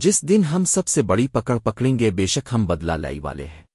جس دن ہم سب سے بڑی پکڑ پکڑیں گے، بے شک ہم بدلہ لائی والے ہیں۔